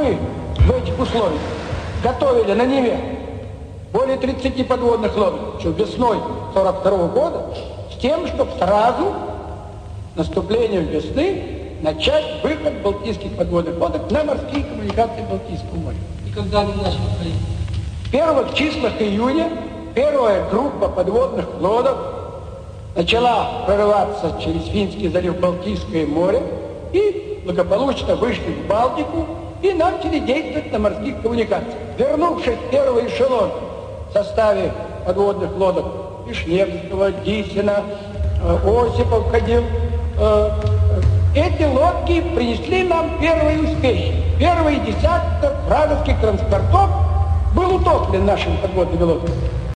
мы в этих условиях готовили на Неве более 30 подводных лодок еще весной 42 года с тем, чтобы сразу наступлением весны начать выход балтийских подводных лодок на морские коммуникации Балтийского моря. И когда они начали ходить? В первых числах июня первая группа подводных лодок начала прорываться через Финский залив Балтийское море и благополучно вышли в Балтику и начали действовать на морских коммуникациях. Вернувшись в первый эшелон в составе подводных лодок Вишневского, Дисина, э, Осипов ходил, э, эти лодки принесли нам первые успехи. Первый десяток вражеских транспортов был утоплен нашими подводными лодками.